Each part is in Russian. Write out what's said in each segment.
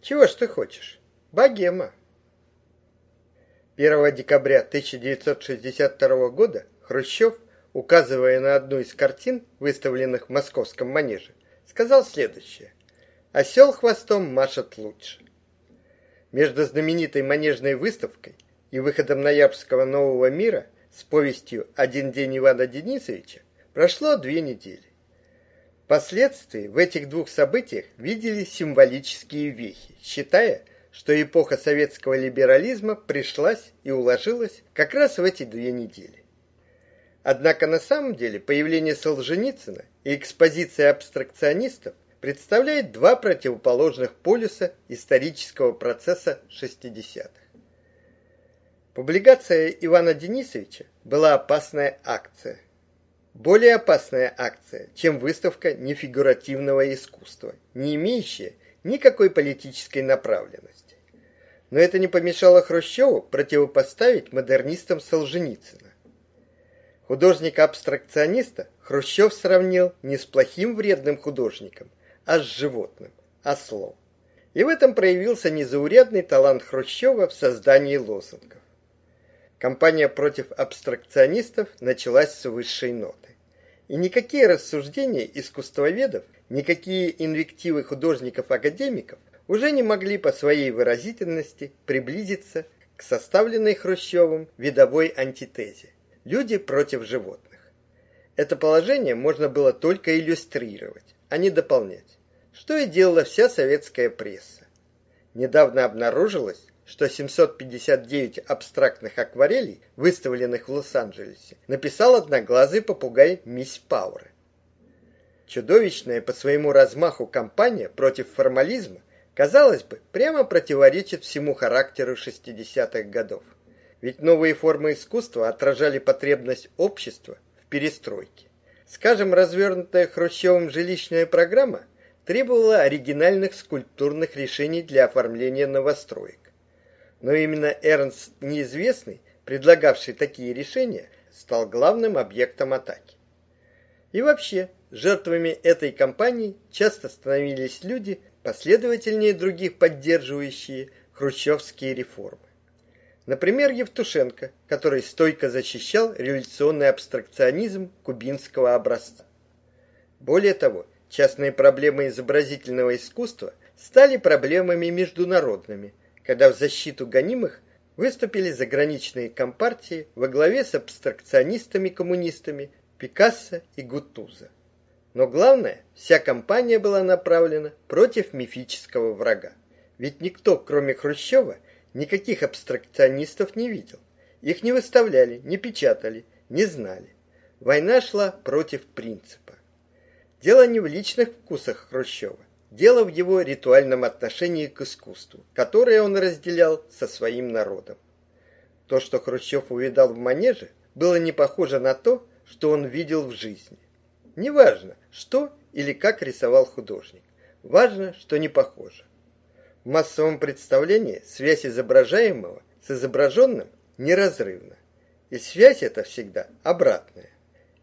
Чего ж ты хочешь? Богема. 1 декабря 1962 года Хрущев, указывая на одну из картин, выставленных в московском манеже, сказал следующее. «Осел хвостом машет лучше». Между знаменитой манежной выставкой и выходом ноябрьского «Нового мира» с повестью «Один день Ивана Денисовича» прошло две недели. Впоследствии в этих двух событиях видели символические вехи, считая, что эпоха советского либерализма пришлась и уложилась как раз в эти две недели. Однако на самом деле появление Солженицына и экспозиция абстракционистов представляет два противоположных полюса исторического процесса 60-х. Публикация Ивана Денисовича была опасная акция – более опасная акция, чем выставка нефигуративного искусства, не имеющая никакой политической направленности. Но это не помешало Хрущеву противопоставить модернистам Солженицына. Художника-абстракциониста Хрущев сравнил не с плохим вредным художником, а с животным, ослом. И в этом проявился незаурядный талант Хрущева в создании лозунгов. Кампания против абстракционистов началась с высшей ноты. И никакие рассуждения искусствоведов, никакие инвективы художников-академиков уже не могли по своей выразительности приблизиться к составленной Хрущевым видовой антитезе «люди против животных». Это положение можно было только иллюстрировать, а не дополнять, что и делала вся советская пресса. Недавно обнаружилось, что 759 абстрактных акварелей, выставленных в Лос-Анджелесе, написал одноглазый попугай мисс Пауэр. Чудовищная по своему размаху кампания против формализма, казалось бы, прямо противоречит всему характеру 60-х годов. Ведь новые формы искусства отражали потребность общества в перестройке. Скажем, развернутая Хрущевым жилищная программа требовала оригинальных скульптурных решений для оформления новостроек но именно Эрнст Неизвестный, предлагавший такие решения, стал главным объектом атаки. И вообще, жертвами этой кампании часто становились люди, последовательнее других поддерживающие хрущевские реформы. Например, Евтушенко, который стойко защищал революционный абстракционизм кубинского образца. Более того, частные проблемы изобразительного искусства стали проблемами международными, когда в защиту гонимых выступили заграничные компартии во главе с абстракционистами-коммунистами Пикассо и Гутузо. Но главное, вся кампания была направлена против мифического врага. Ведь никто, кроме Хрущева, никаких абстракционистов не видел. Их не выставляли, не печатали, не знали. Война шла против принципа. Дело не в личных вкусах Хрущева. Дело в его ритуальном отношении к искусству, которое он разделял со своим народом. То, что Хрущев увидал в манеже, было не похоже на то, что он видел в жизни. Неважно, что или как рисовал художник. Важно, что не похоже. В массовом представлении связь изображаемого с изображенным неразрывна. И связь эта всегда обратная.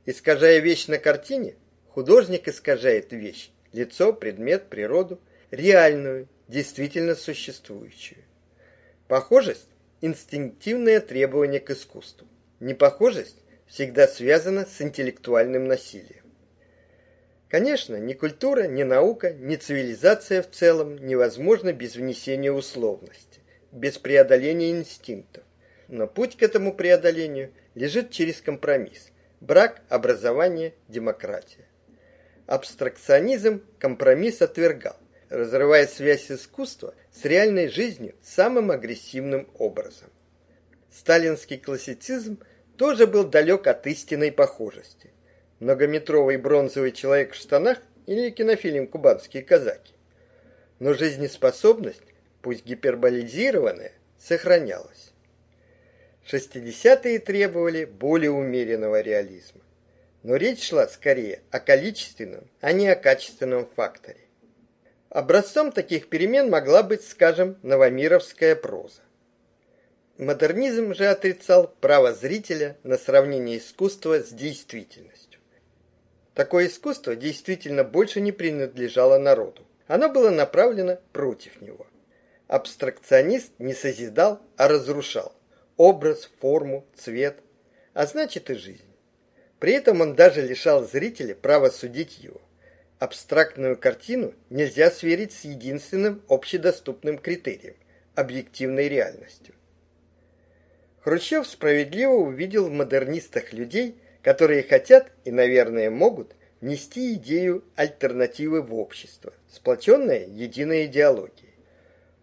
Искажая вещь на картине, художник искажает вещь лицо, предмет, природу, реальную, действительно существующую. Похожесть – инстинктивное требование к искусству. Непохожесть всегда связана с интеллектуальным насилием. Конечно, ни культура, ни наука, ни цивилизация в целом невозможна без внесения условности, без преодоления инстинктов. Но путь к этому преодолению лежит через компромисс – брак, образование, демократия. Абстракционизм компромисс отвергал, разрывая связь искусства с реальной жизнью самым агрессивным образом. Сталинский классицизм тоже был далек от истинной похожести. Многометровый бронзовый человек в штанах или кинофильм «Кубанские казаки». Но жизнеспособность, пусть гиперболизированная, сохранялась. Шестидесятые требовали более умеренного реализма но речь шла скорее о количественном, а не о качественном факторе. Образцом таких перемен могла быть, скажем, новомировская проза. Модернизм же отрицал право зрителя на сравнение искусства с действительностью. Такое искусство действительно больше не принадлежало народу. Оно было направлено против него. Абстракционист не созидал, а разрушал образ, форму, цвет, а значит и жизнь. При этом он даже лишал зрителя права судить его. Абстрактную картину нельзя сверить с единственным общедоступным критерием объективной реальностью. Хрущев справедливо увидел в модернистах людей, которые хотят и, наверное, могут нести идею альтернативы в общество, сплоченное единой идеологией.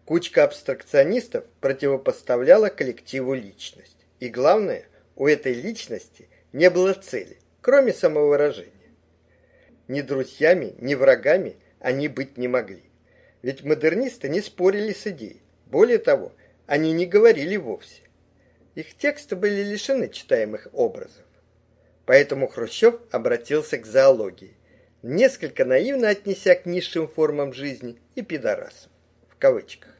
Кучка абстракционистов противопоставляла коллективу личность. И главное, у этой личности не было цели, кроме самовыражения. Ни друзьями, ни врагами они быть не могли. Ведь модернисты не спорили с идеей. Более того, они не говорили вовсе. Их тексты были лишены читаемых образов. Поэтому Хрущев обратился к зоологии, несколько наивно отнеся к низшим формам жизни и пидорасов в кавычках.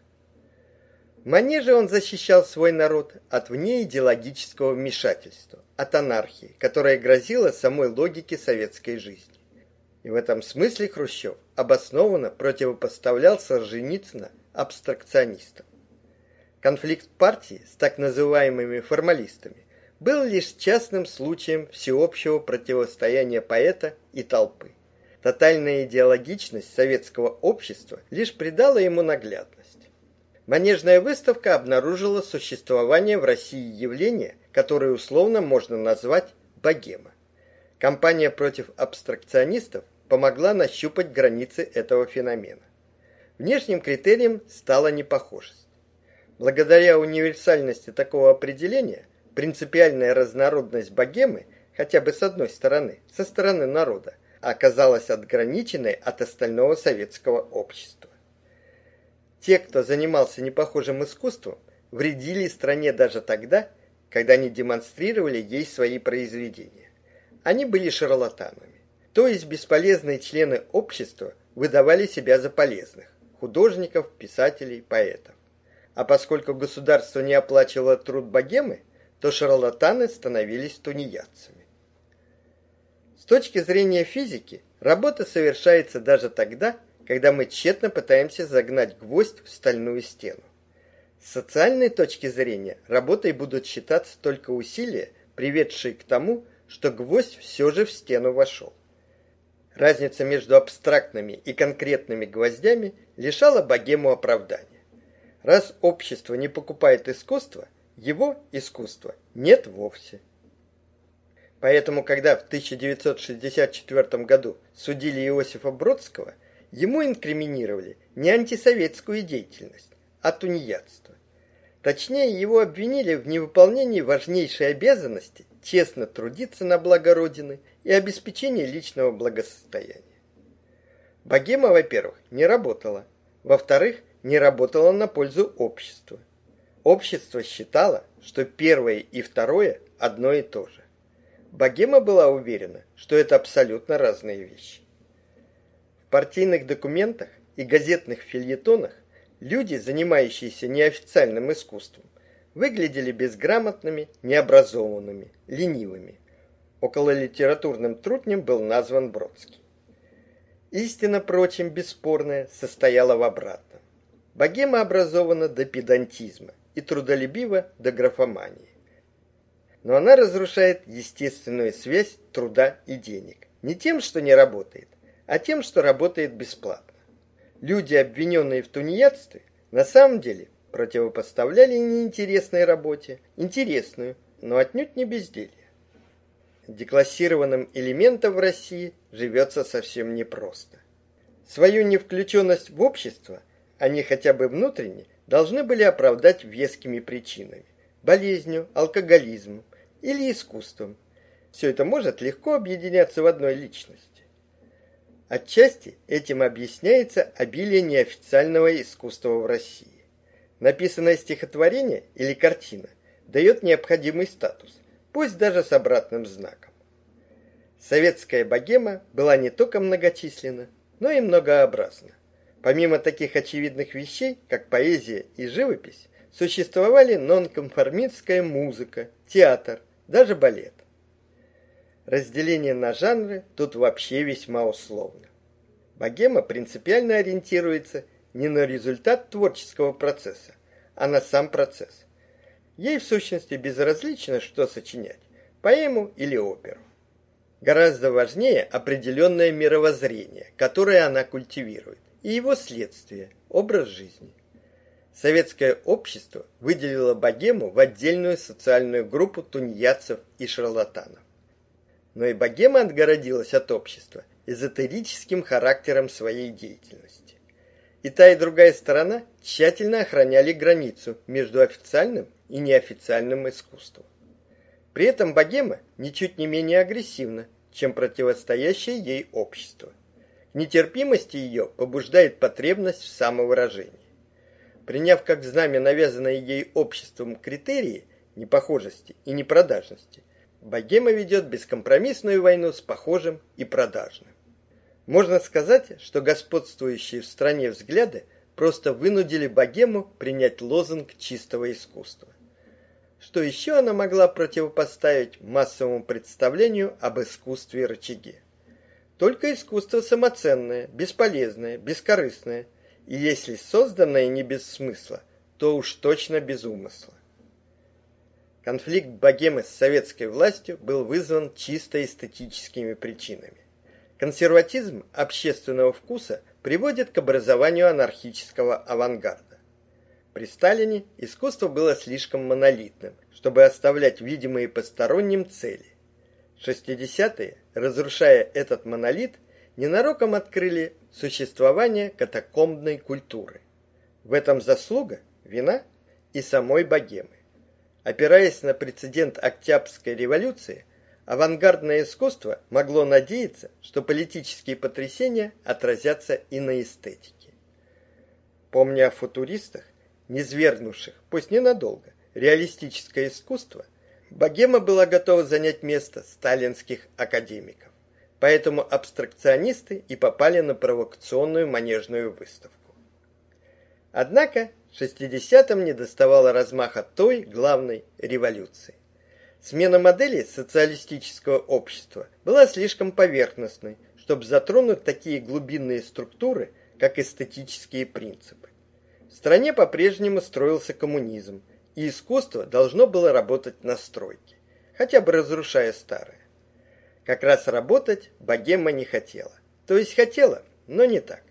В манеже он защищал свой народ от внеидеологического вмешательства, от анархии, которая грозила самой логике советской жизни. И в этом смысле Хрущев обоснованно противопоставлял Солженицына абстракционистам. Конфликт партии с так называемыми формалистами был лишь частным случаем всеобщего противостояния поэта и толпы. Тотальная идеологичность советского общества лишь придала ему наглядность. Манежная выставка обнаружила существование в России явления, которое условно можно назвать богема. Компания против абстракционистов помогла нащупать границы этого феномена. Внешним критерием стала непохожесть. Благодаря универсальности такого определения, принципиальная разнородность богемы, хотя бы с одной стороны, со стороны народа, оказалась отграниченной от остального советского общества. Те, кто занимался непохожим искусством, вредили стране даже тогда, когда они демонстрировали ей свои произведения. Они были шарлатанами. То есть бесполезные члены общества выдавали себя за полезных художников, писателей, поэтов. А поскольку государство не оплачивало труд богемы, то шарлатаны становились тунеядцами. С точки зрения физики, работа совершается даже тогда, когда мы тщетно пытаемся загнать гвоздь в стальную стену. С социальной точки зрения работой будут считаться только усилия, приведшие к тому, что гвоздь все же в стену вошел. Разница между абстрактными и конкретными гвоздями лишала богему оправдания. Раз общество не покупает искусство, его искусства нет вовсе. Поэтому, когда в 1964 году судили Иосифа Бродского, ему инкриминировали не антисоветскую деятельность, а тунеядство. Точнее, его обвинили в невыполнении важнейшей обязанности честно трудиться на благо Родины и обеспечении личного благосостояния. Богема, во-первых, не работала. Во-вторых, не работала на пользу обществу. Общество считало, что первое и второе одно и то же. Богема была уверена, что это абсолютно разные вещи. В партийных документах и газетных фильетонах люди, занимающиеся неофициальным искусством, выглядели безграмотными, необразованными, ленивыми. Около литературным трутнем был назван Бродский. Истина, прочим, бесспорная, состояла в обратном. Богема образована до педантизма и трудолюбива до графомании. Но она разрушает естественную связь труда и денег. Не тем, что не работает, а тем, что работает бесплатно. Люди, обвиненные в тунеядстве, на самом деле противопоставляли неинтересной работе интересную, но отнюдь не безделье. Деклассированным элементам в России живется совсем непросто. Свою невключенность в общество они хотя бы внутренне должны были оправдать вескими причинами – болезнью, алкоголизмом или искусством. Все это может легко объединяться в одной личности. Отчасти этим объясняется обилие неофициального искусства в России. Написанное стихотворение или картина дает необходимый статус, пусть даже с обратным знаком. Советская богема была не только многочисленна, но и многообразна. Помимо таких очевидных вещей, как поэзия и живопись, существовали нонконформистская музыка, театр, даже балет. Разделение на жанры тут вообще весьма условно. Богема принципиально ориентируется не на результат творческого процесса, а на сам процесс. Ей в сущности безразлично, что сочинять – поэму или оперу. Гораздо важнее определенное мировоззрение, которое она культивирует, и его следствие – образ жизни. Советское общество выделило богему в отдельную социальную группу тунеядцев и шарлатанов. Но и богема отгородилась от общества эзотерическим характером своей деятельности. И та, и другая сторона тщательно охраняли границу между официальным и неофициальным искусством. При этом богема ничуть не менее агрессивна, чем противостоящее ей общество. К нетерпимости ее побуждает потребность в самовыражении. Приняв как знамя навязанные ей обществом критерии непохожести и непродажности, богема ведет бескомпромиссную войну с похожим и продажным. Можно сказать, что господствующие в стране взгляды просто вынудили богему принять лозунг чистого искусства. Что еще она могла противопоставить массовому представлению об искусстве рычаги? Только искусство самоценное, бесполезное, бескорыстное, и если созданное не без смысла, то уж точно без умысла. Конфликт богемы с советской властью был вызван чисто эстетическими причинами. Консерватизм общественного вкуса приводит к образованию анархического авангарда. При Сталине искусство было слишком монолитным, чтобы оставлять видимые посторонним цели. 60-е, разрушая этот монолит, ненароком открыли существование катакомбной культуры. В этом заслуга, вина и самой богемы. Опираясь на прецедент Октябрьской революции, авангардное искусство могло надеяться, что политические потрясения отразятся и на эстетике. Помня о футуристах, низвергнувших, пусть ненадолго, реалистическое искусство, богема была готова занять место сталинских академиков. Поэтому абстракционисты и попали на провокационную манежную выставку. Однако 60-м не доставало размаха той главной революции. Смена модели социалистического общества была слишком поверхностной, чтобы затронуть такие глубинные структуры, как эстетические принципы. В стране по-прежнему строился коммунизм, и искусство должно было работать на стройке, хотя бы разрушая старое. Как раз работать богема не хотела. То есть хотела, но не так.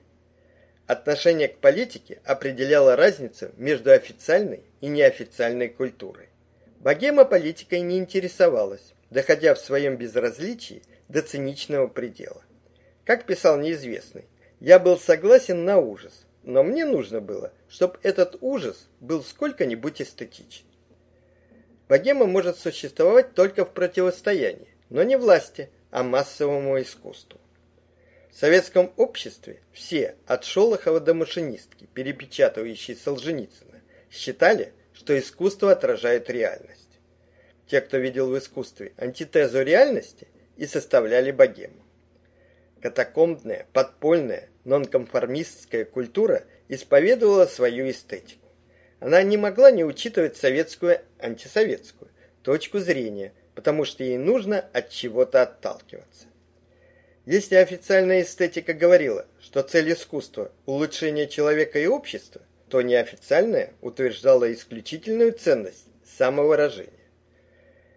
Отношение к политике определяло разницу между официальной и неофициальной культурой. Богема политикой не интересовалась, доходя в своем безразличии до циничного предела. Как писал неизвестный, я был согласен на ужас, но мне нужно было, чтобы этот ужас был сколько-нибудь эстетичен. Богема может существовать только в противостоянии, но не власти, а массовому искусству. В советском обществе все, от Шолохова до машинистки, перепечатывающие Солженицына, считали, что искусство отражает реальность. Те, кто видел в искусстве антитезу реальности, и составляли богему. Катакомбная, подпольная, нонконформистская культура исповедовала свою эстетику. Она не могла не учитывать советскую антисоветскую точку зрения, потому что ей нужно от чего-то отталкиваться. Если официальная эстетика говорила, что цель искусства улучшение человека и общества, то неофициальная утверждала исключительную ценность самовыражения.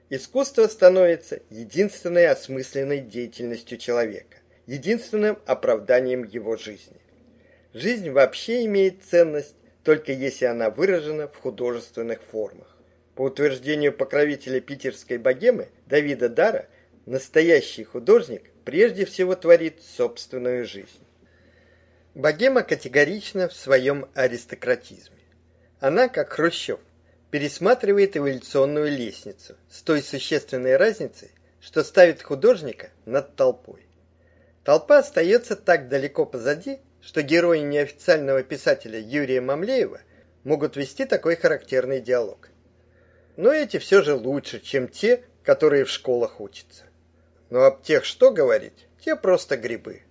Искусство становится единственной осмысленной деятельностью человека единственным оправданием его жизни. Жизнь вообще имеет ценность только если она выражена в художественных формах. По утверждению покровителя питерской богемы Давида Дара, настоящий художник прежде всего творит собственную жизнь. Богема категорична в своем аристократизме. Она, как Хрущев, пересматривает эволюционную лестницу с той существенной разницей, что ставит художника над толпой. Толпа остается так далеко позади, что герои неофициального писателя Юрия Мамлеева могут вести такой характерный диалог. Но эти все же лучше, чем те, которые в школах учатся. Но об тех что говорить? Те просто грибы.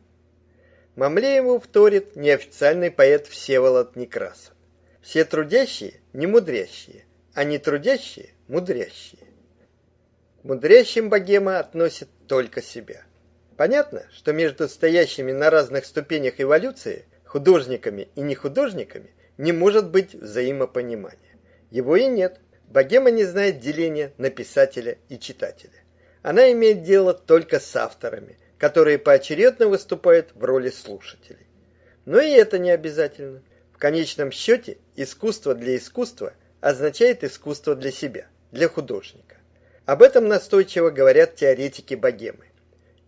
Мамлееву вторит неофициальный поэт Всеволод Некрасов. Все трудящие не мудрящие, а не трудящие мудрящие. Мудрящим богема относит только себя. Понятно, что между стоящими на разных ступенях эволюции художниками и нехудожниками не может быть взаимопонимания. Его и нет. Богема не знает деления на писателя и читателя. Она имеет дело только с авторами, которые поочередно выступают в роли слушателей. Но и это не обязательно. В конечном счете, искусство для искусства означает искусство для себя, для художника. Об этом настойчиво говорят теоретики богемы.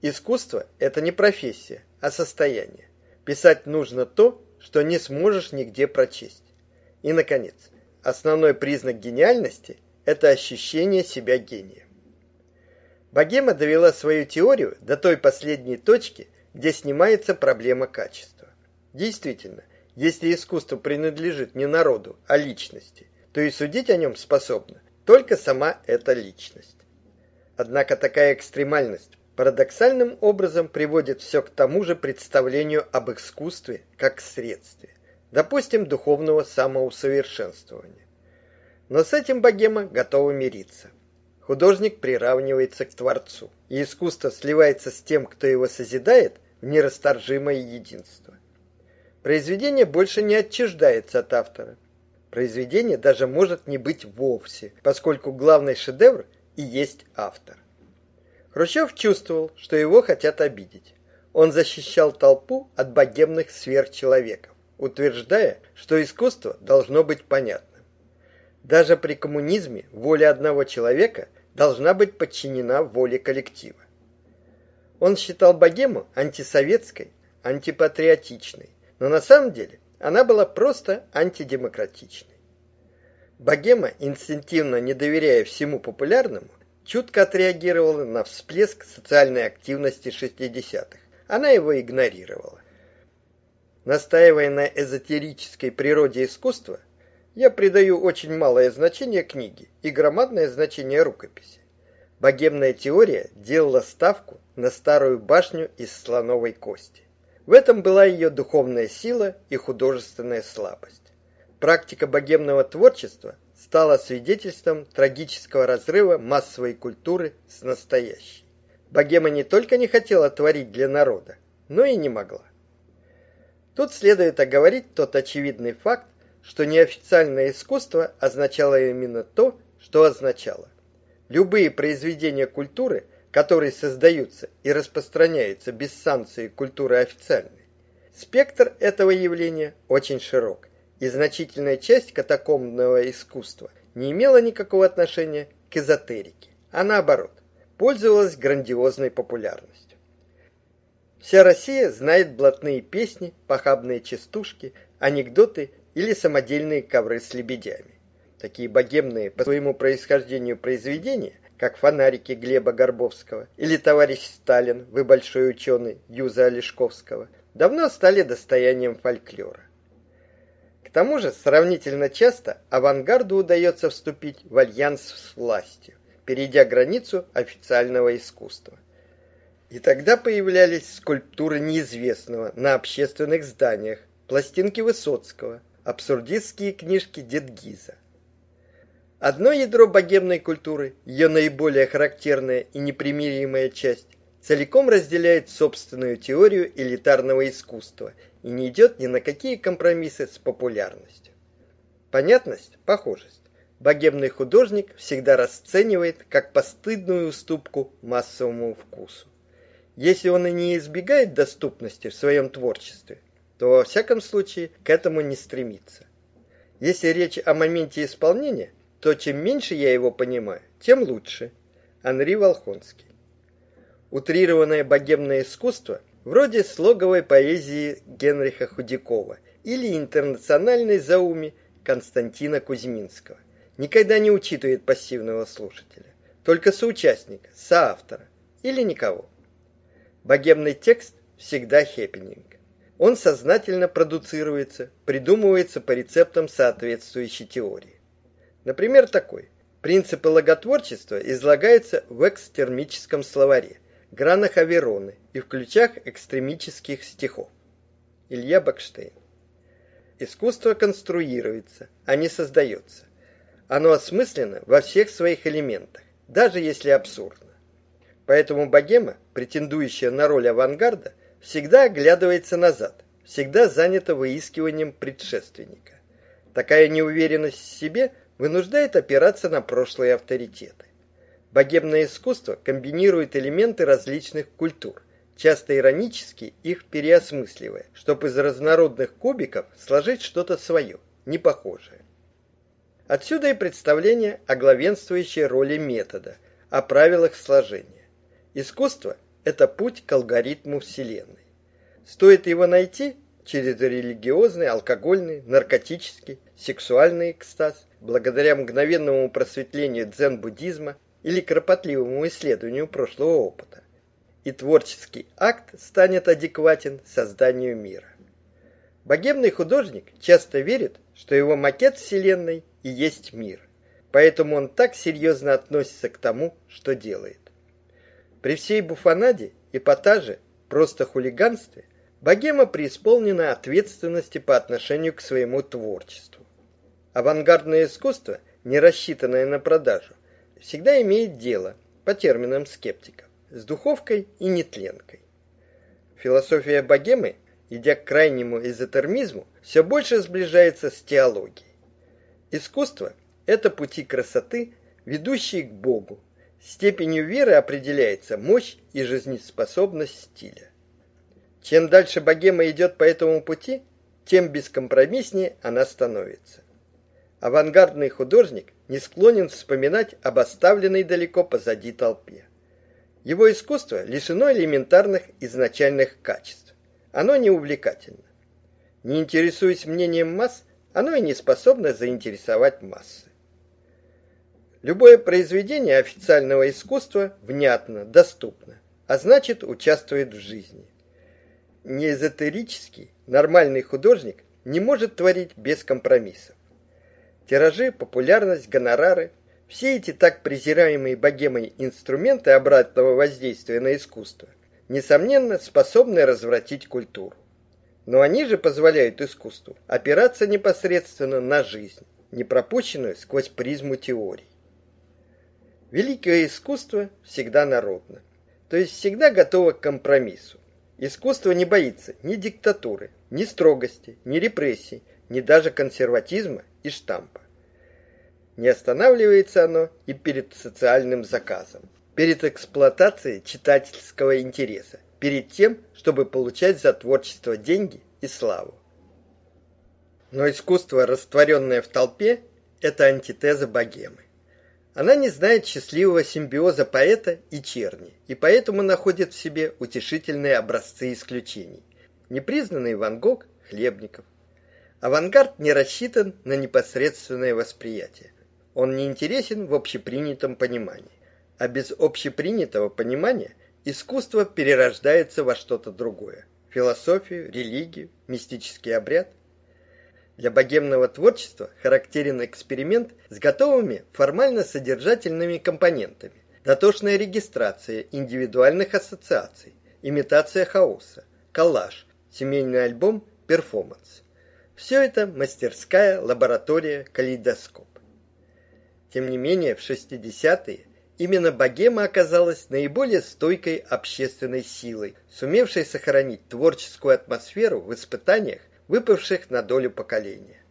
Искусство – это не профессия, а состояние. Писать нужно то, что не сможешь нигде прочесть. И, наконец, основной признак гениальности – это ощущение себя гением. Богема довела свою теорию до той последней точки, где снимается проблема качества. Действительно, если искусство принадлежит не народу, а личности, то и судить о нем способна только сама эта личность. Однако такая экстремальность парадоксальным образом приводит все к тому же представлению об искусстве как средстве, допустим, духовного самоусовершенствования. Но с этим богема готова мириться. Художник приравнивается к творцу, и искусство сливается с тем, кто его созидает, в нерасторжимое единство. Произведение больше не отчуждается от автора. Произведение даже может не быть вовсе, поскольку главный шедевр и есть автор. Хрущев чувствовал, что его хотят обидеть. Он защищал толпу от богемных сверхчеловеков, утверждая, что искусство должно быть понятным. Даже при коммунизме воля одного человека должна быть подчинена воле коллектива. Он считал богему антисоветской, антипатриотичной, но на самом деле она была просто антидемократичной. Богема, инстинктивно не доверяя всему популярному, чутко отреагировала на всплеск социальной активности 60-х. Она его игнорировала. Настаивая на эзотерической природе искусства, я придаю очень малое значение книге и громадное значение рукописи. Богемная теория делала ставку на старую башню из слоновой кости. В этом была ее духовная сила и художественная слабость. Практика богемного творчества стала свидетельством трагического разрыва массовой культуры с настоящей. Богема не только не хотела творить для народа, но и не могла. Тут следует оговорить тот очевидный факт, что неофициальное искусство означало именно то, что означало. Любые произведения культуры, которые создаются и распространяются без санкции культуры официальной. Спектр этого явления очень широк, и значительная часть катакомбного искусства не имела никакого отношения к эзотерике, а наоборот, пользовалась грандиозной популярностью. Вся Россия знает блатные песни, похабные частушки, анекдоты или самодельные ковры с лебедями. Такие богемные по своему происхождению произведения, как «Фонарики» Глеба Горбовского или «Товарищ Сталин, вы большой ученый» Юза Олешковского, давно стали достоянием фольклора. К тому же, сравнительно часто авангарду удается вступить в альянс с властью, перейдя границу официального искусства. И тогда появлялись скульптуры неизвестного на общественных зданиях, пластинки Высоцкого, абсурдистские книжки Дедгиза. Одно ядро богемной культуры, ее наиболее характерная и непримиримая часть, целиком разделяет собственную теорию элитарного искусства и не идет ни на какие компромиссы с популярностью. Понятность, похожесть. Богемный художник всегда расценивает как постыдную уступку массовому вкусу. Если он и не избегает доступности в своем творчестве, то во всяком случае к этому не стремится. Если речь о моменте исполнения, то чем меньше я его понимаю, тем лучше. Анри Волхонский. Утрированное богемное искусство вроде слоговой поэзии Генриха Худякова или интернациональной зауми Константина Кузьминского никогда не учитывает пассивного слушателя, только соучастника, соавтора или никого. Богемный текст всегда хеппининг. Он сознательно продуцируется, придумывается по рецептам соответствующей теории. Например, такой. Принципы логотворчества излагаются в экстермическом словаре, гранах Авероны и в ключах экстремических стихов. Илья Бакштейн. Искусство конструируется, а не создается. Оно осмысленно во всех своих элементах, даже если абсурдно. Поэтому богема, претендующая на роль авангарда, всегда оглядывается назад, всегда занято выискиванием предшественника. Такая неуверенность в себе вынуждает опираться на прошлые авторитеты. Богемное искусство комбинирует элементы различных культур, часто иронически их переосмысливая, чтобы из разнородных кубиков сложить что-то свое, непохожее. Отсюда и представление о главенствующей роли метода, о правилах сложения. Искусство это путь к алгоритму вселенной. Стоит его найти через религиозный, алкогольный, наркотический, сексуальный экстаз, благодаря мгновенному просветлению дзен-буддизма или кропотливому исследованию прошлого опыта. И творческий акт станет адекватен созданию мира. Богемный художник часто верит, что его макет вселенной и есть мир. Поэтому он так серьезно относится к тому, что делает. При всей буфонаде, эпатаже, просто хулиганстве, богема преисполнена ответственности по отношению к своему творчеству. Авангардное искусство, не рассчитанное на продажу, всегда имеет дело, по терминам скептиков, с духовкой и нетленкой. Философия богемы, идя к крайнему эзотермизму, все больше сближается с теологией. Искусство это пути красоты, ведущие к Богу. Степенью веры определяется мощь и жизнеспособность стиля. Чем дальше богема идет по этому пути, тем бескомпромисснее она становится. Авангардный художник не склонен вспоминать об оставленной далеко позади толпе. Его искусство лишено элементарных изначальных качеств. Оно не увлекательно. Не интересуясь мнением масс, оно и не способно заинтересовать массы. Любое произведение официального искусства внятно, доступно, а значит, участвует в жизни. Неэзотерический, нормальный художник не может творить без компромиссов. Тиражи, популярность, гонорары все эти так презираемые богемой инструменты обратного воздействия на искусство несомненно способны развратить культуру. Но они же позволяют искусству опираться непосредственно на жизнь, не пропущенную сквозь призму теорий. Великое искусство всегда народно, то есть всегда готово к компромиссу. Искусство не боится ни диктатуры, ни строгости, ни репрессий, ни даже консерватизма и штампа. Не останавливается оно и перед социальным заказом, перед эксплуатацией читательского интереса, перед тем, чтобы получать за творчество деньги и славу. Но искусство, растворенное в толпе, это антитеза богемы. Она не знает счастливого симбиоза поэта и черни, и поэтому находит в себе утешительные образцы исключений. Непризнанный Ван Гог, Хлебников. Авангард не рассчитан на непосредственное восприятие. Он не интересен в общепринятом понимании. А без общепринятого понимания искусство перерождается во что-то другое – философию, религию, мистический обряд. Для богемного творчества характерен эксперимент с готовыми формально-содержательными компонентами, дотошная регистрация индивидуальных ассоциаций, имитация хаоса, коллаж, семейный альбом, перформанс. Все это мастерская, лаборатория, калейдоскоп. Тем не менее, в 60-е Именно богема оказалась наиболее стойкой общественной силой, сумевшей сохранить творческую атмосферу в испытаниях, выпавших на долю поколения.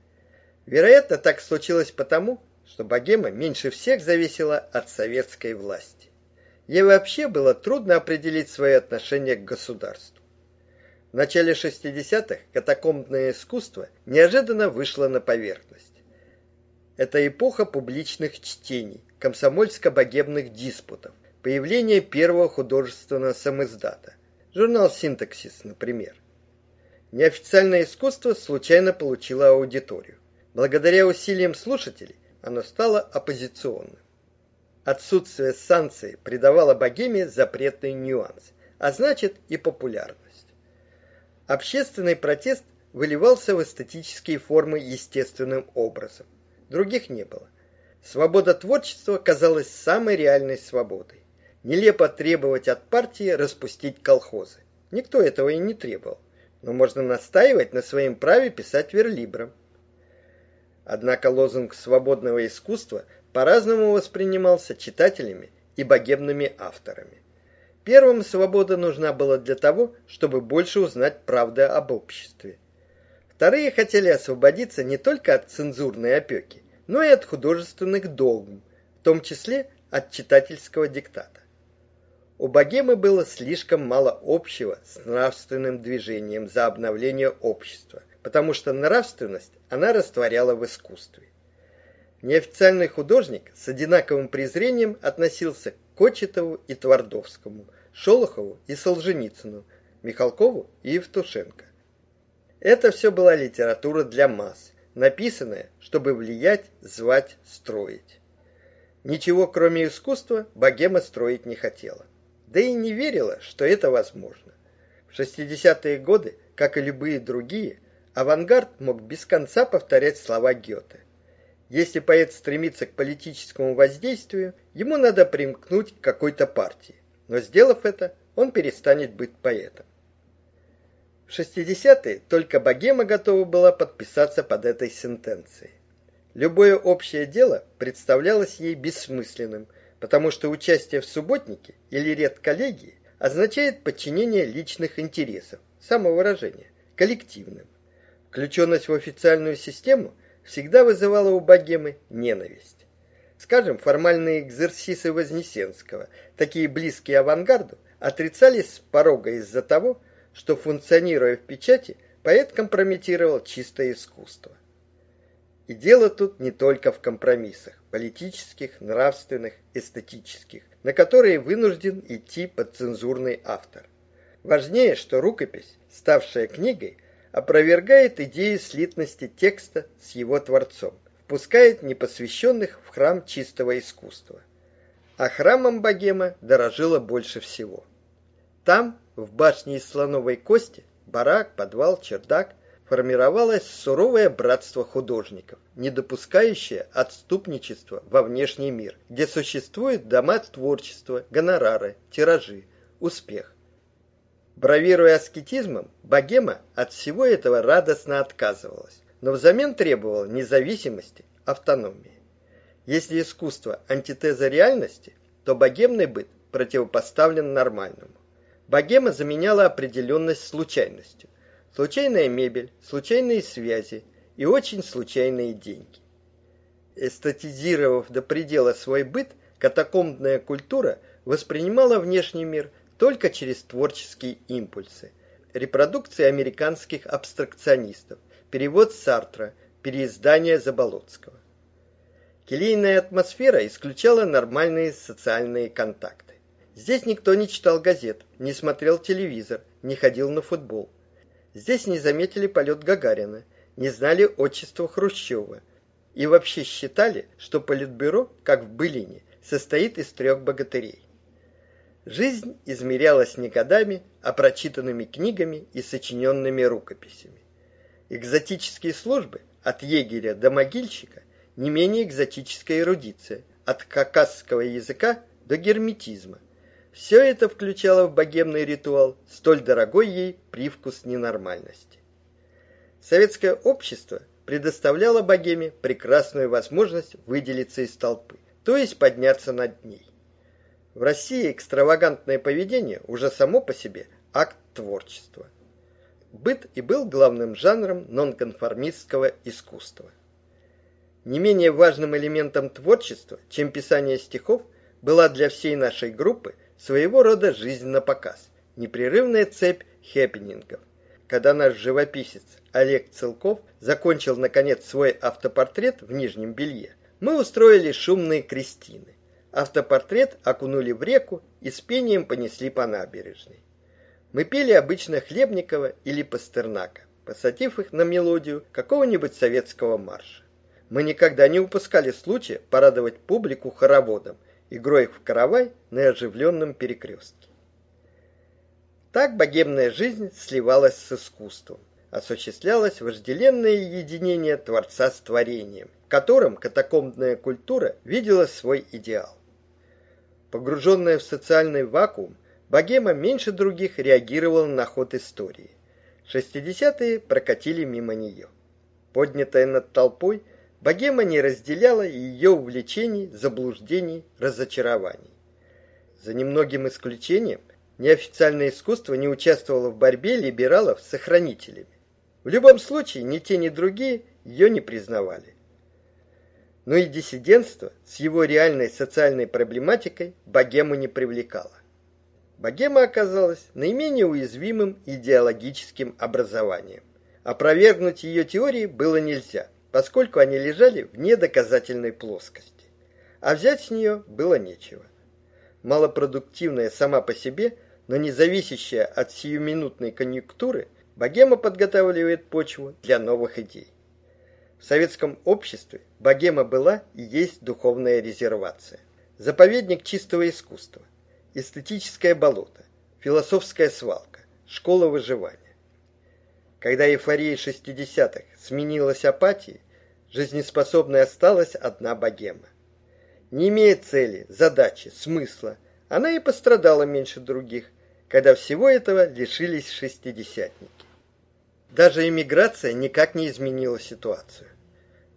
Вероятно, так случилось потому, что богема меньше всех зависела от советской власти. Ей вообще было трудно определить свое отношение к государству. В начале 60-х катакомбное искусство неожиданно вышло на поверхность. Это эпоха публичных чтений, комсомольско-богемных диспутов, появление первого художественного самиздата. Журнал «Синтаксис», например. Неофициальное искусство случайно получило аудиторию. Благодаря усилиям слушателей оно стало оппозиционным. Отсутствие санкций придавало богеме запретный нюанс, а значит и популярность. Общественный протест выливался в эстетические формы естественным образом других не было. Свобода творчества казалась самой реальной свободой. Нелепо требовать от партии распустить колхозы. Никто этого и не требовал. Но можно настаивать на своем праве писать верлибром. Однако лозунг свободного искусства по-разному воспринимался читателями и богемными авторами. Первым свобода нужна была для того, чтобы больше узнать правды об обществе. Вторые хотели освободиться не только от цензурной опеки, но и от художественных догм, в том числе от читательского диктата. У богемы было слишком мало общего с нравственным движением за обновление общества, потому что нравственность она растворяла в искусстве. Неофициальный художник с одинаковым презрением относился к Кочетову и Твардовскому, Шолохову и Солженицыну, Михалкову и Евтушенко. Это все была литература для масс, написанная, чтобы влиять, звать, строить. Ничего, кроме искусства, богема строить не хотела. Да и не верила, что это возможно. В 60-е годы, как и любые другие, авангард мог без конца повторять слова Гёте. Если поэт стремится к политическому воздействию, ему надо примкнуть к какой-то партии. Но сделав это, он перестанет быть поэтом. В 60-е только богема готова была подписаться под этой сентенцией. Любое общее дело представлялось ей бессмысленным, потому что участие в субботнике или редколлегии означает подчинение личных интересов, самовыражение, коллективным. Включенность в официальную систему – всегда вызывала у богемы ненависть. Скажем, формальные экзерсисы Вознесенского, такие близкие авангарду, отрицались с порога из-за того, что функционируя в печати, поэт компрометировал чистое искусство. И дело тут не только в компромиссах политических, нравственных, эстетических, на которые вынужден идти подцензурный автор. Важнее, что рукопись, ставшая книгой, опровергает идею слитности текста с его творцом, впускает непосвященных в храм чистого искусства. А храмом богема дорожила больше всего. Там, в башне из слоновой кости, барак, подвал, чердак, формировалось суровое братство художников, не допускающее отступничества во внешний мир, где существуют дома творчества, гонорары, тиражи, успех. Бравируя аскетизмом, богема от всего этого радостно отказывалась, но взамен требовала независимости, автономии. Если искусство антитеза реальности, то богемный быт противопоставлен нормальному. Богема заменяла определенность случайностью. Случайная мебель, случайные связи и очень случайные деньги. Эстетизировав до предела свой быт, катакомбная культура воспринимала внешний мир только через творческие импульсы. Репродукции американских абстракционистов, перевод Сартра, переиздание Заболоцкого. Келейная атмосфера исключала нормальные социальные контакты. Здесь никто не читал газет, не смотрел телевизор, не ходил на футбол. Здесь не заметили полет Гагарина, не знали отчества Хрущева и вообще считали, что политбюро, как в Былине, состоит из трех богатырей. Жизнь измерялась не годами, а прочитанными книгами и сочиненными рукописями. Экзотические службы от егеря до могильщика не менее экзотическая эрудиция, от кавказского языка до герметизма. Все это включало в богемный ритуал столь дорогой ей привкус ненормальности. Советское общество предоставляло богеме прекрасную возможность выделиться из толпы, то есть подняться над ней. В России экстравагантное поведение уже само по себе акт творчества. Быт и был главным жанром нонконформистского искусства. Не менее важным элементом творчества, чем писание стихов, была для всей нашей группы своего рода жизнь на показ, непрерывная цепь хэппенингов. Когда наш живописец Олег Целков закончил наконец свой автопортрет в нижнем белье, мы устроили шумные крестины. Автопортрет окунули в реку и с пением понесли по набережной. Мы пели обычно Хлебникова или Пастернака, посадив их на мелодию какого-нибудь советского марша. Мы никогда не упускали случая порадовать публику хороводом, игрой в каравай на оживленном перекрестке. Так богемная жизнь сливалась с искусством, осуществлялось вожделенное единение творца с творением, которым катакомбная культура видела свой идеал. Погруженная в социальный вакуум, богема меньше других реагировала на ход истории. 60-е прокатили мимо нее. Поднятая над толпой, богема не разделяла ее увлечений, заблуждений, разочарований. За немногим исключением, Неофициальное искусство не участвовало в борьбе либералов с сохранителями. В любом случае, ни те, ни другие ее не признавали. Но и диссидентство с его реальной социальной проблематикой богему не привлекало. Богема оказалась наименее уязвимым идеологическим образованием. Опровергнуть ее теории было нельзя, поскольку они лежали вне доказательной плоскости. А взять с нее было нечего. Малопродуктивная сама по себе, но не зависящая от сиюминутной конъюнктуры, богема подготавливает почву для новых идей. В советском обществе богема была и есть духовная резервация, заповедник чистого искусства, эстетическое болото, философская свалка, школа выживания. Когда эйфория 60-х сменилась апатией, жизнеспособной осталась одна богема. Не имея цели, задачи, смысла, она и пострадала меньше других, когда всего этого лишились шестидесятники. Даже эмиграция никак не изменила ситуацию.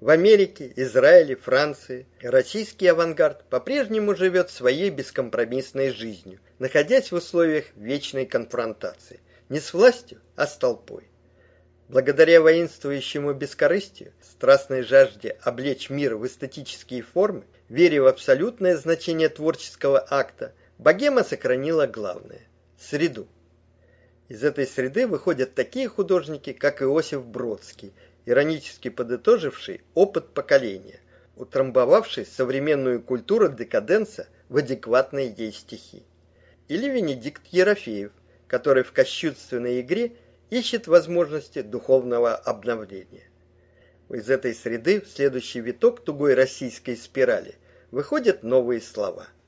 В Америке, Израиле, Франции российский авангард по-прежнему живет своей бескомпромиссной жизнью, находясь в условиях вечной конфронтации, не с властью, а с толпой. Благодаря воинствующему бескорыстию, страстной жажде облечь мир в эстетические формы, вере в абсолютное значение творческого акта, богема сохранила главное среду. Из этой среды выходят такие художники, как Иосиф Бродский, иронически подытоживший опыт поколения, утрамбовавший современную культуру декаденса в адекватные ей стихи. Или Венедикт Ерофеев, который в кощунственной игре ищет возможности духовного обновления. Из этой среды в следующий виток тугой российской спирали выходят новые слова –